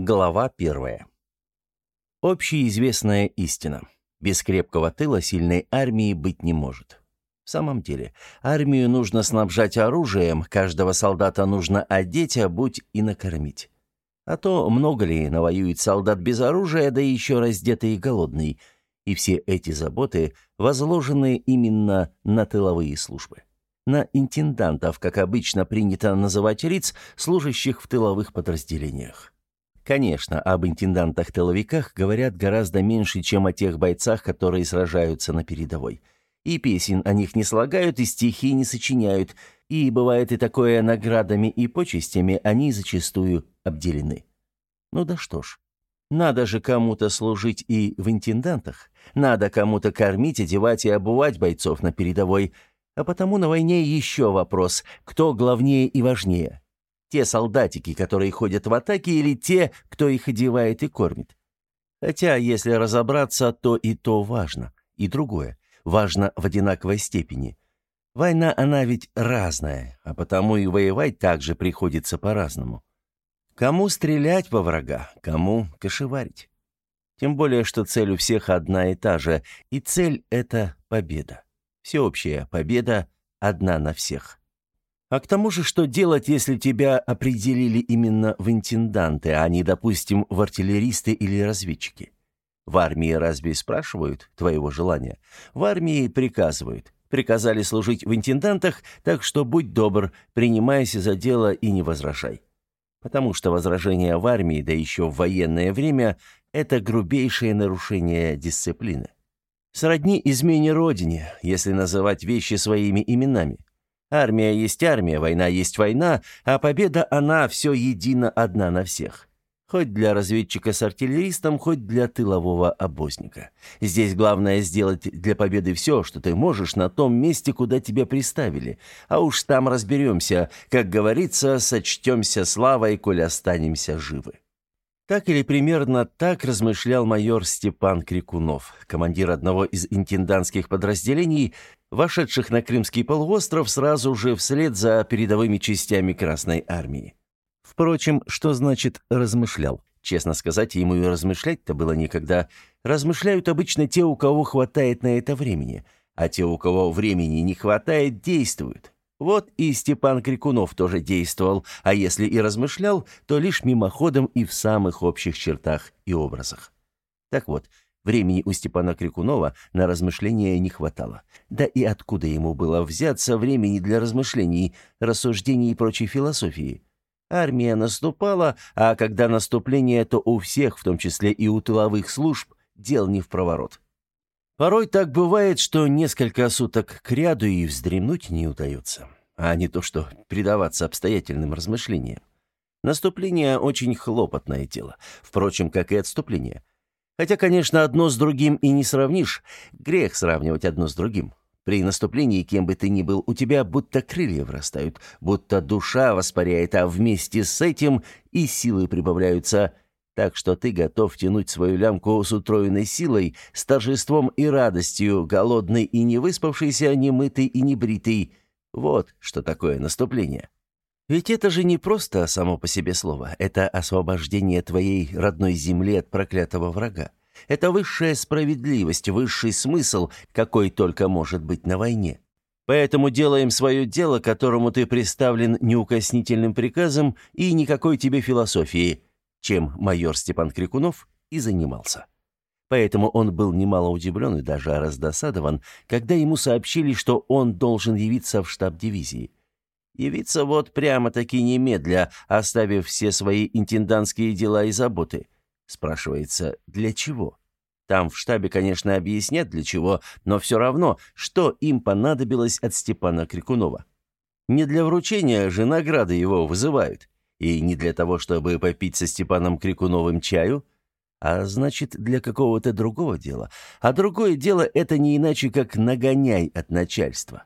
Глава первая. Общеизвестная истина. Без крепкого тыла сильной армии быть не может. В самом деле, армию нужно снабжать оружием, каждого солдата нужно одеть, обуть и накормить. А то много ли навоюет солдат без оружия, да еще раздетый и голодный. И все эти заботы возложены именно на тыловые службы. На интендантов, как обычно принято называть лиц, служащих в тыловых подразделениях. Конечно, об интендантах-тыловиках говорят гораздо меньше, чем о тех бойцах, которые сражаются на передовой. И песен о них не слагают, и стихи не сочиняют, и бывает и такое наградами и почестями они зачастую обделены. Ну да что ж, надо же кому-то служить и в интендантах, надо кому-то кормить, одевать и обувать бойцов на передовой, а потому на войне еще вопрос, кто главнее и важнее – те солдатики, которые ходят в атаке, или те, кто их одевает и кормит. Хотя, если разобраться, то и то важно, и другое. Важно в одинаковой степени. Война, она ведь разная, а потому и воевать также приходится по-разному. Кому стрелять во врага, кому кошеварить. Тем более, что цель у всех одна и та же, и цель — это победа. Всеобщая победа одна на всех. А к тому же, что делать, если тебя определили именно в интенданты, а не, допустим, в артиллеристы или разведчики? В армии разве спрашивают твоего желания? В армии приказывают. Приказали служить в интендантах, так что будь добр, принимайся за дело и не возражай. Потому что возражение в армии, да еще в военное время, это грубейшее нарушение дисциплины. Сродни измене Родине, если называть вещи своими именами. Армия есть армия, война есть война, а победа она все едино одна на всех. Хоть для разведчика с артиллеристом, хоть для тылового обозника. Здесь главное сделать для победы все, что ты можешь на том месте, куда тебя приставили. А уж там разберемся, как говорится, сочтемся славой, коль останемся живы. Так или примерно так размышлял майор Степан Крикунов, командир одного из интендантских подразделений, вошедших на Крымский полуостров сразу же вслед за передовыми частями Красной Армии. Впрочем, что значит «размышлял»? Честно сказать, ему и размышлять-то было никогда. Размышляют обычно те, у кого хватает на это времени, а те, у кого времени не хватает, действуют. Вот и Степан Крикунов тоже действовал, а если и размышлял, то лишь мимоходом и в самых общих чертах и образах. Так вот, времени у Степана Крикунова на размышления не хватало. Да и откуда ему было взяться времени для размышлений, рассуждений и прочей философии? Армия наступала, а когда наступление, то у всех, в том числе и у тыловых служб, дел не в проворот. Порой так бывает, что несколько суток кряду и вздремнуть не удается, а не то что предаваться обстоятельным размышлениям. Наступление очень хлопотное дело, впрочем, как и отступление. Хотя, конечно, одно с другим и не сравнишь. Грех сравнивать одно с другим. При наступлении, кем бы ты ни был, у тебя будто крылья вырастают, будто душа воспаряет, а вместе с этим и силы прибавляются – так что ты готов тянуть свою лямку с утроенной силой, с торжеством и радостью, голодный и не выспавшийся, немытый и небритый. Вот что такое наступление. Ведь это же не просто само по себе слово, это освобождение твоей родной земли от проклятого врага. Это высшая справедливость, высший смысл, какой только может быть на войне. Поэтому делаем свое дело, которому ты представлен неукоснительным приказом и никакой тебе философии – чем майор Степан Крикунов и занимался. Поэтому он был немало удивлен и даже раздосадован, когда ему сообщили, что он должен явиться в штаб дивизии. Явиться вот прямо-таки немедля, оставив все свои интендантские дела и заботы. Спрашивается, для чего? Там в штабе, конечно, объяснят для чего, но все равно, что им понадобилось от Степана Крикунова. Не для вручения же награды его вызывают. И не для того, чтобы попить со Степаном Крикуновым чаю, а значит, для какого-то другого дела. А другое дело — это не иначе, как нагоняй от начальства.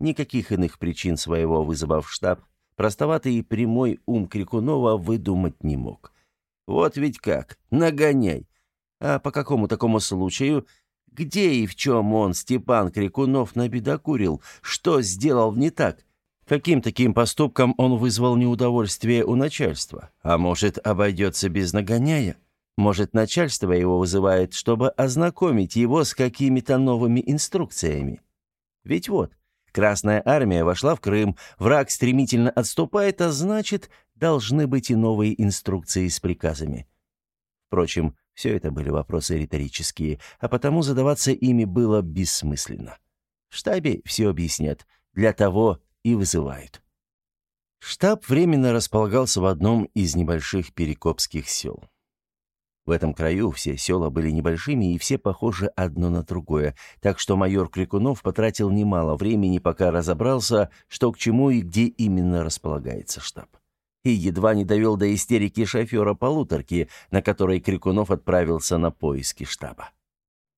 Никаких иных причин своего вызова в штаб простоватый и прямой ум Крикунова выдумать не мог. Вот ведь как, нагоняй. А по какому такому случаю, где и в чем он, Степан Крикунов, набедокурил, что сделал не так? Каким таким поступком он вызвал неудовольствие у начальства? А может, обойдется без нагоняя? Может, начальство его вызывает, чтобы ознакомить его с какими-то новыми инструкциями? Ведь вот, Красная армия вошла в Крым, враг стремительно отступает, а значит, должны быть и новые инструкции с приказами. Впрочем, все это были вопросы риторические, а потому задаваться ими было бессмысленно. В штабе все объяснят, для того и вызывают. Штаб временно располагался в одном из небольших перекопских сел. В этом краю все села были небольшими и все похожи одно на другое, так что майор Крикунов потратил немало времени, пока разобрался, что к чему и где именно располагается штаб. И едва не довел до истерики шофера полуторки, на которой Крикунов отправился на поиски штаба.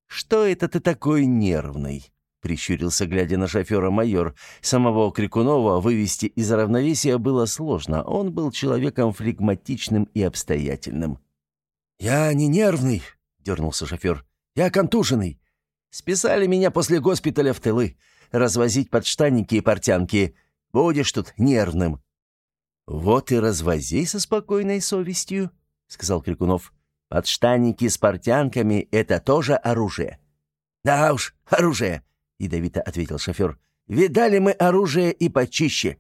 «Что это ты такой нервный?» — прищурился, глядя на шофера майор. Самого Крикунова вывести из равновесия было сложно, он был человеком флегматичным и обстоятельным. «Я не нервный», — дернулся шофер. «Я контуженный. Списали меня после госпиталя в тылы. Развозить подштанники и портянки. Будешь тут нервным». «Вот и развози со спокойной совестью», — сказал Крикунов. «Подштанники с портянками — это тоже оружие». «Да уж, оружие», — ядовито ответил шофер. «Видали мы оружие и почище».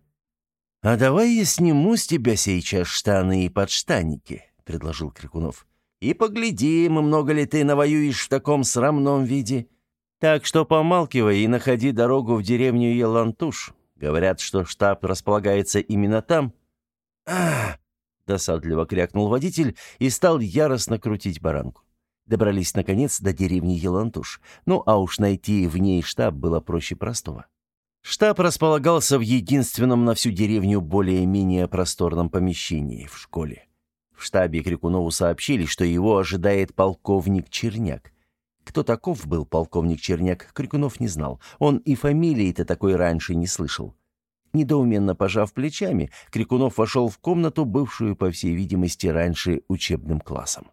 «А давай я сниму с тебя сейчас штаны и подштанники», — предложил Крикунов и поглядим, много ли ты навоюешь в таком срамном виде. Так что помалкивай и находи дорогу в деревню Елантуш. Говорят, что штаб располагается именно там». «А!» — досадливо крякнул водитель и стал яростно крутить баранку. Добрались, наконец, до деревни Елантуш. Ну, а уж найти в ней штаб было проще простого. Штаб располагался в единственном на всю деревню более-менее просторном помещении в школе. В штабе Крикунову сообщили, что его ожидает полковник Черняк. Кто таков был полковник Черняк, Крикунов не знал. Он и фамилии-то такой раньше не слышал. Недоуменно пожав плечами, Крикунов вошел в комнату, бывшую, по всей видимости, раньше учебным классом.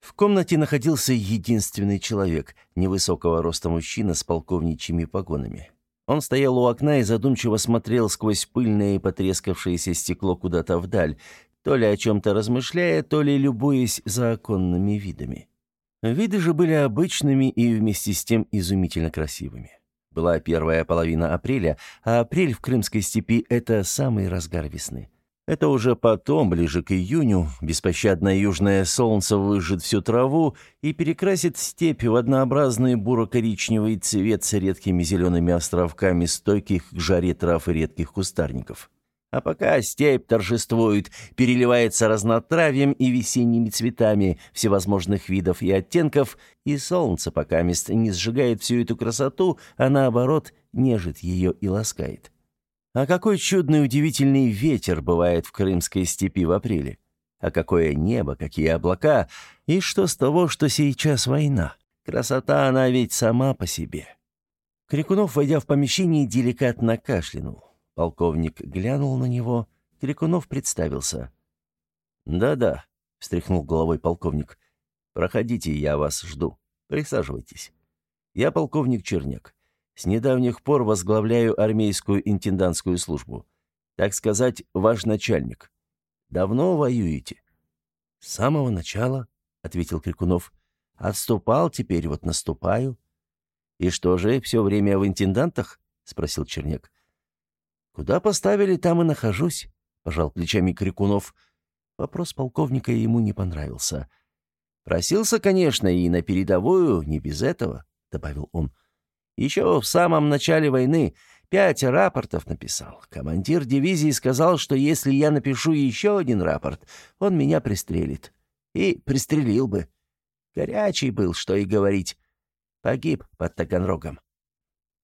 В комнате находился единственный человек, невысокого роста мужчина с полковничьими погонами. Он стоял у окна и задумчиво смотрел сквозь пыльное и потрескавшееся стекло куда-то вдаль, то ли о чем-то размышляя, то ли любуясь законными видами. Виды же были обычными и вместе с тем изумительно красивыми. Была первая половина апреля, а апрель в Крымской степи — это самый разгар весны. Это уже потом, ближе к июню, беспощадное южное солнце выжжет всю траву и перекрасит степь в однообразный буро-коричневый цвет с редкими зелеными островками стойких к жаре трав и редких кустарников. А пока степь торжествует, переливается разнотравьем и весенними цветами всевозможных видов и оттенков, и солнце пока мест не сжигает всю эту красоту, а наоборот нежит ее и ласкает. А какой чудный удивительный ветер бывает в крымской степи в апреле. А какое небо, какие облака, и что с того, что сейчас война. Красота она ведь сама по себе. Крикунов, войдя в помещение, деликатно кашлянул. Полковник глянул на него. Крикунов представился. «Да-да», — встряхнул головой полковник. «Проходите, я вас жду. Присаживайтесь. Я полковник Черняк. С недавних пор возглавляю армейскую интендантскую службу. Так сказать, ваш начальник. Давно воюете?» «С самого начала», — ответил Крикунов. «Отступал, теперь вот наступаю». «И что же, все время в интендантах?» — спросил Черняк. «Куда поставили, там и нахожусь», — пожал плечами Крикунов. Вопрос полковника ему не понравился. «Просился, конечно, и на передовую, не без этого», — добавил он. «Еще в самом начале войны пять рапортов написал. Командир дивизии сказал, что если я напишу еще один рапорт, он меня пристрелит. И пристрелил бы. Горячий был, что и говорить. Погиб под Таганрогом».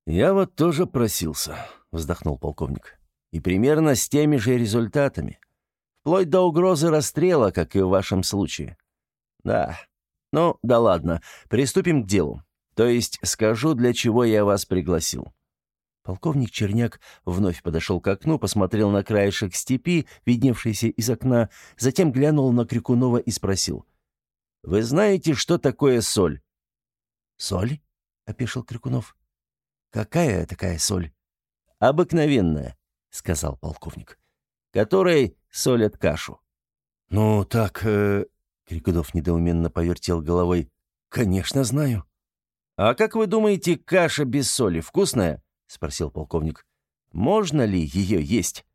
«Я вот тоже просился», — вздохнул полковник. «И примерно с теми же результатами. Вплоть до угрозы расстрела, как и в вашем случае». «Да. Ну, да ладно. Приступим к делу. То есть скажу, для чего я вас пригласил». Полковник Черняк вновь подошел к окну, посмотрел на краешек степи, видневшийся из окна, затем глянул на Крикунова и спросил. «Вы знаете, что такое соль?» «Соль?» — опешил Крикунов. «Какая такая соль?» Обыкновенная. — сказал полковник, — «которой солят кашу». «Ну, так...» э... Крикунов недоуменно повертел головой. «Конечно, знаю». «А как вы думаете, каша без соли вкусная?» — спросил полковник. «Можно ли ее есть?»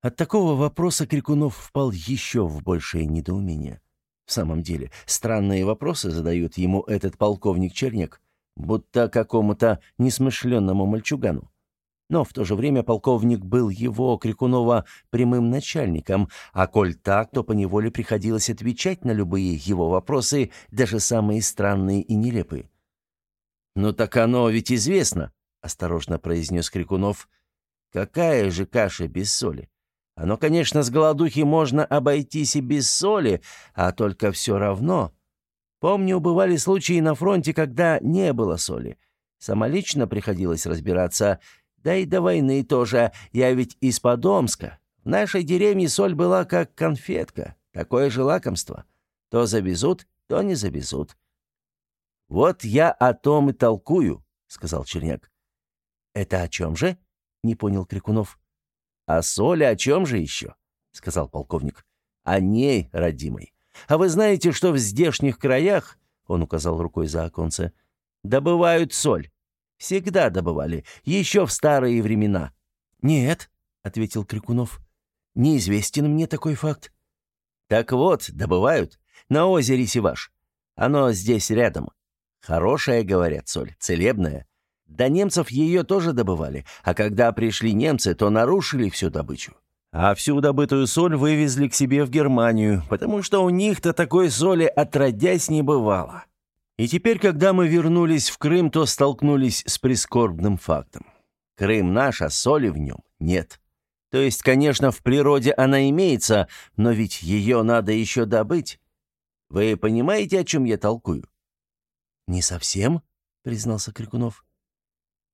От такого вопроса Крикунов впал еще в большее недоумение. В самом деле, странные вопросы задает ему этот полковник Чернек, будто какому-то несмышленному мальчугану. Но в то же время полковник был его, Крикунова, прямым начальником, а коль так, то поневоле приходилось отвечать на любые его вопросы, даже самые странные и нелепые. «Ну так оно ведь известно», — осторожно произнес Крикунов. «Какая же каша без соли? Оно, конечно, с голодухи можно обойтись и без соли, а только все равно. Помню, бывали случаи на фронте, когда не было соли. Самолично приходилось разбираться, да и до войны тоже. Я ведь из Подомска. В нашей деревне соль была как конфетка, такое же лакомство. То завезут, то не завезут. «Вот я о том и толкую», — сказал Черняк. «Это о чем же?» — не понял Крикунов. «О соли о чем же еще?» — сказал полковник. «О ней, родимой. А вы знаете, что в здешних краях, — он указал рукой за оконце, — добывают соль? Всегда добывали, еще в старые времена». «Нет», — ответил Крикунов. «Неизвестен мне такой факт». «Так вот, добывают. На озере Сиваш. Оно здесь рядом. Хорошая, говорят, соль, целебная. До немцев ее тоже добывали, а когда пришли немцы, то нарушили всю добычу. А всю добытую соль вывезли к себе в Германию, потому что у них-то такой соли отродясь не бывало. И теперь, когда мы вернулись в Крым, то столкнулись с прискорбным фактом. Крым наш, а соли в нем нет. То есть, конечно, в природе она имеется, но ведь ее надо еще добыть. Вы понимаете, о чем я толкую? «Не совсем», — признался Крикунов.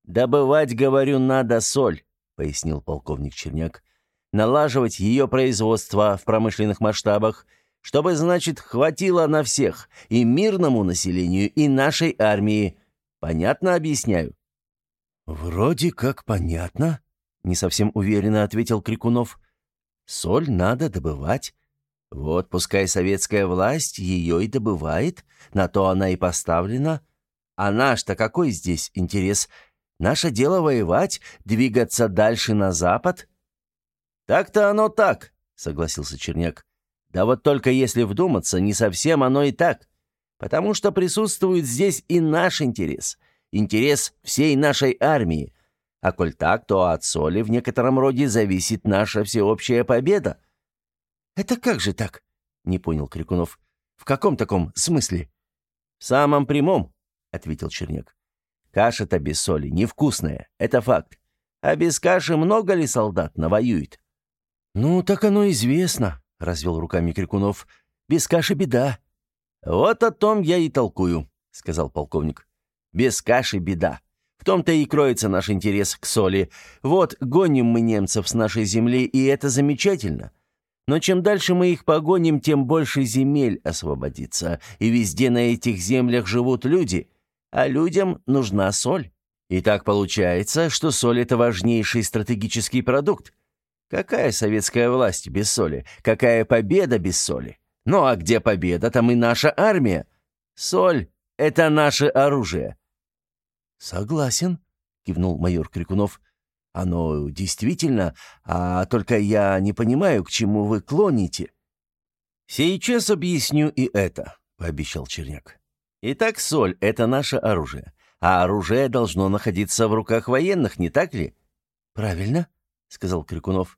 «Добывать, говорю, надо соль», — пояснил полковник Черняк. «Налаживать ее производство в промышленных масштабах, чтобы, значит, хватило на всех, и мирному населению, и нашей армии. Понятно объясняю?» «Вроде как понятно», — не совсем уверенно ответил Крикунов. «Соль надо добывать, вот пускай советская власть ее и добывает, на то она и поставлена. А наш-то какой здесь интерес? Наше дело воевать, двигаться дальше на запад? Так-то оно так, согласился Черняк. Да вот только если вдуматься, не совсем оно и так. Потому что присутствует здесь и наш интерес. Интерес всей нашей армии. А коль так, то от соли в некотором роде зависит наша всеобщая победа. «Это как же так?» — не понял Крикунов. «В каком таком смысле?» «В самом прямом», — ответил Черняк. «Каша-то без соли невкусная, это факт. А без каши много ли солдат навоюет?» «Ну, так оно известно», — развел руками Крикунов. «Без каши беда». «Вот о том я и толкую», — сказал полковник. «Без каши беда. В том-то и кроется наш интерес к соли. Вот гоним мы немцев с нашей земли, и это замечательно. Но чем дальше мы их погоним, тем больше земель освободится, и везде на этих землях живут люди, а людям нужна соль. И так получается, что соль – это важнейший стратегический продукт. Какая советская власть без соли? Какая победа без соли? Ну а где победа, там и наша армия. Соль – это наше оружие. «Согласен», – кивнул майор Крикунов. Оно действительно, а только я не понимаю, к чему вы клоните. Сейчас объясню и это, пообещал Черняк. Итак, соль это наше оружие, а оружие должно находиться в руках военных, не так ли? Правильно, сказал Крикунов.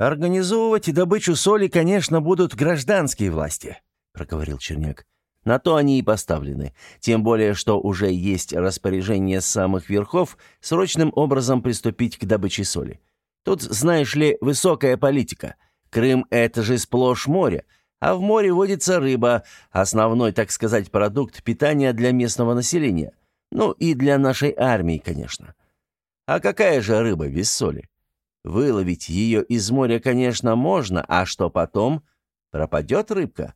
Организовывать добычу соли, конечно, будут гражданские власти, проговорил Черняк. На то они и поставлены. Тем более, что уже есть распоряжение самых верхов срочным образом приступить к добыче соли. Тут, знаешь ли, высокая политика. Крым — это же сплошь море, а в море водится рыба, основной, так сказать, продукт питания для местного населения. Ну и для нашей армии, конечно. А какая же рыба без соли? Выловить ее из моря, конечно, можно, а что потом? Пропадет рыбка?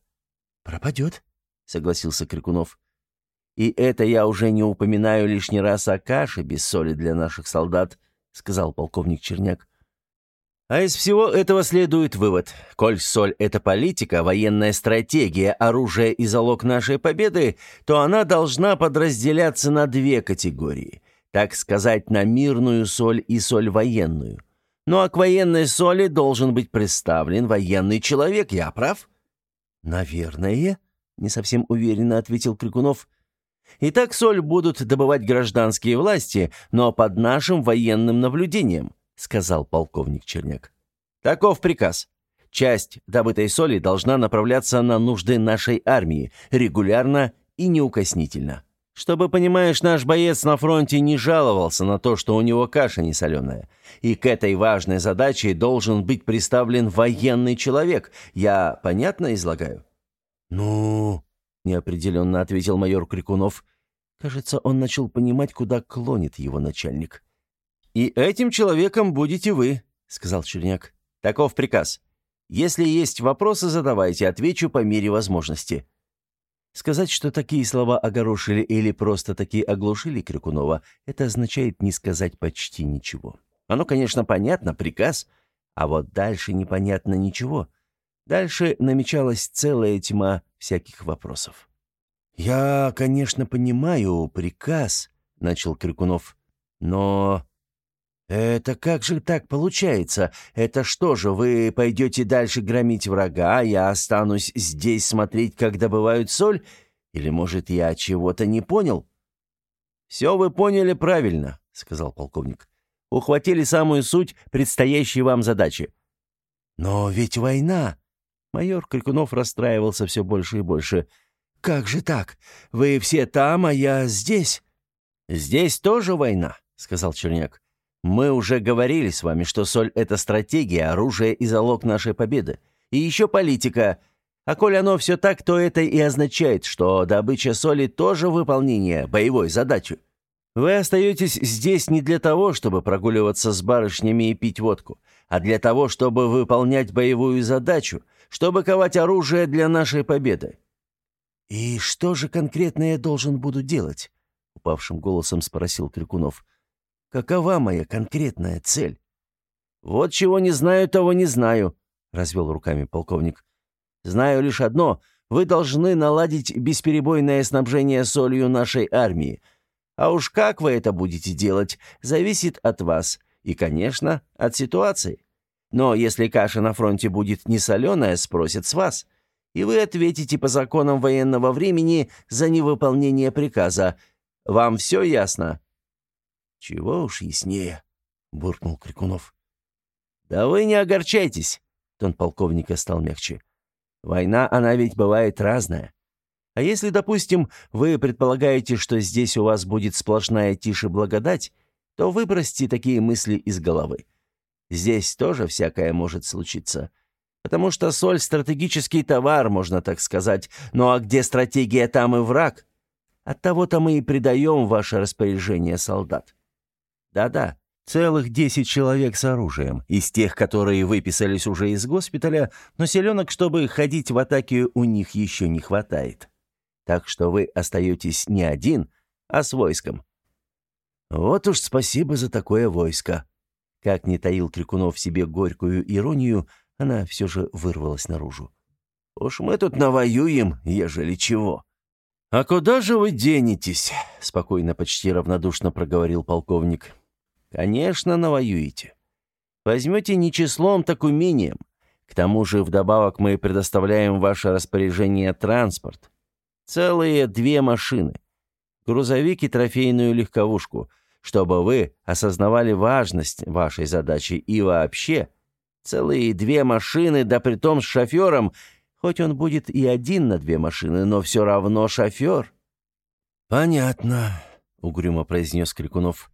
Пропадет, — согласился Крикунов. «И это я уже не упоминаю лишний раз о каше без соли для наших солдат», — сказал полковник Черняк. А из всего этого следует вывод. Коль соль – это политика, военная стратегия, оружие и залог нашей победы, то она должна подразделяться на две категории. Так сказать, на мирную соль и соль военную. Ну а к военной соли должен быть представлен военный человек, я прав? «Наверное», — не совсем уверенно ответил Крикунов. «Итак, соль будут добывать гражданские власти, но под нашим военным наблюдением». — сказал полковник Черняк. «Таков приказ. Часть добытой соли должна направляться на нужды нашей армии, регулярно и неукоснительно. Чтобы, понимаешь, наш боец на фронте не жаловался на то, что у него каша не соленая. И к этой важной задаче должен быть представлен военный человек. Я понятно излагаю?» «Ну...» — неопределенно ответил майор Крикунов. Кажется, он начал понимать, куда клонит его начальник. «И этим человеком будете вы», — сказал Черняк. «Таков приказ. Если есть вопросы, задавайте, отвечу по мере возможности». Сказать, что такие слова огорошили или просто таки оглушили Крикунова, это означает не сказать почти ничего. Оно, конечно, понятно, приказ, а вот дальше непонятно ничего. Дальше намечалась целая тьма всяких вопросов. «Я, конечно, понимаю приказ», — начал Крикунов, — «но «Это как же так получается? Это что же, вы пойдете дальше громить врага, а я останусь здесь смотреть, как добывают соль? Или, может, я чего-то не понял?» «Все вы поняли правильно», — сказал полковник. «Ухватили самую суть предстоящей вам задачи». «Но ведь война!» Майор Крикунов расстраивался все больше и больше. «Как же так? Вы все там, а я здесь?» «Здесь тоже война», — сказал Черняк. Мы уже говорили с вами, что соль — это стратегия, оружие и залог нашей победы. И еще политика. А коль оно все так, то это и означает, что добыча соли тоже выполнение боевой задачи. Вы остаетесь здесь не для того, чтобы прогуливаться с барышнями и пить водку, а для того, чтобы выполнять боевую задачу, чтобы ковать оружие для нашей победы. «И что же конкретно я должен буду делать?» — упавшим голосом спросил Крикунов. Какова моя конкретная цель? Вот чего не знаю, того не знаю, развел руками полковник. Знаю лишь одно: вы должны наладить бесперебойное снабжение солью нашей армии. А уж как вы это будете делать, зависит от вас и, конечно, от ситуации. Но если каша на фронте будет не соленая, спросят с вас. И вы ответите по законам военного времени за невыполнение приказа. Вам все ясно?» «Чего уж яснее», — буркнул Крикунов. «Да вы не огорчайтесь», — тон полковника стал мягче. «Война, она ведь бывает разная. А если, допустим, вы предполагаете, что здесь у вас будет сплошная тишь и благодать, то выбросьте такие мысли из головы. Здесь тоже всякое может случиться. Потому что соль — стратегический товар, можно так сказать. Ну а где стратегия, там и враг. Оттого-то мы и придаем ваше распоряжение солдат. Да-да, целых десять человек с оружием, из тех, которые выписались уже из госпиталя, но селенок, чтобы ходить в атаке, у них еще не хватает. Так что вы остаетесь не один, а с войском. Вот уж спасибо за такое войско. Как не таил Крикунов себе горькую иронию, она все же вырвалась наружу. «Уж мы тут навоюем, ежели чего». «А куда же вы денетесь?» — спокойно, почти равнодушно проговорил полковник. Конечно, навоюете. Возьмете не числом, так умением. К тому же вдобавок мы предоставляем ваше распоряжение транспорт. Целые две машины. Грузовик и трофейную легковушку, чтобы вы осознавали важность вашей задачи и вообще. Целые две машины, да притом с шофером, хоть он будет и один на две машины, но все равно шофер. «Понятно», — угрюмо произнес Крикунов.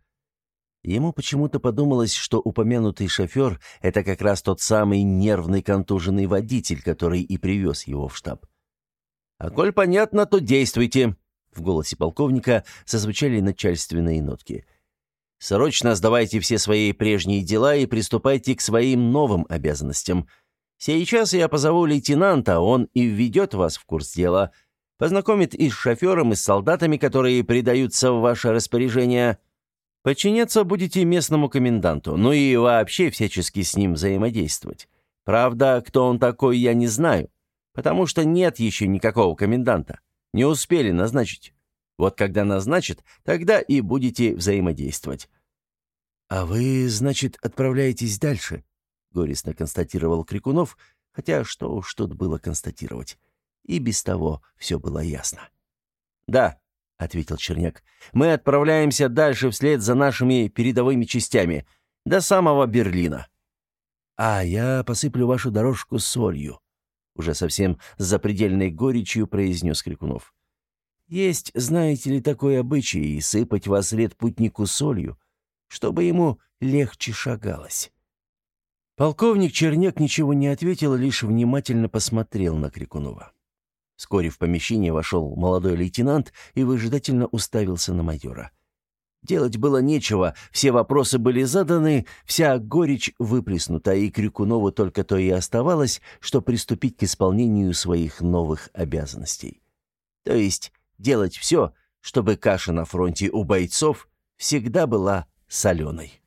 Ему почему-то подумалось, что упомянутый шофер — это как раз тот самый нервный контуженный водитель, который и привез его в штаб. «А коль понятно, то действуйте!» В голосе полковника зазвучали начальственные нотки. «Срочно сдавайте все свои прежние дела и приступайте к своим новым обязанностям. Сейчас я позову лейтенанта, он и введет вас в курс дела, познакомит и с шофером, и с солдатами, которые придаются в ваше распоряжение». Подчиняться будете местному коменданту, ну и вообще всячески с ним взаимодействовать. Правда, кто он такой, я не знаю, потому что нет еще никакого коменданта. Не успели назначить. Вот когда назначат, тогда и будете взаимодействовать». «А вы, значит, отправляетесь дальше?» — горестно констатировал Крикунов, хотя что уж тут было констатировать. И без того все было ясно. «Да», — ответил Черняк, — «мы отправляемся дальше вслед за нашими передовыми частями, до самого Берлина». «А я посыплю вашу дорожку солью», — уже совсем с запредельной горечью произнес Крикунов. «Есть, знаете ли, такой обычай, сыпать во след путнику солью, чтобы ему легче шагалось». Полковник Черняк ничего не ответил, лишь внимательно посмотрел на Крикунова. Вскоре в помещение вошел молодой лейтенант и выжидательно уставился на майора. Делать было нечего, все вопросы были заданы, вся горечь выплеснута, и Крикунову только то и оставалось, что приступить к исполнению своих новых обязанностей. То есть делать все, чтобы каша на фронте у бойцов всегда была соленой.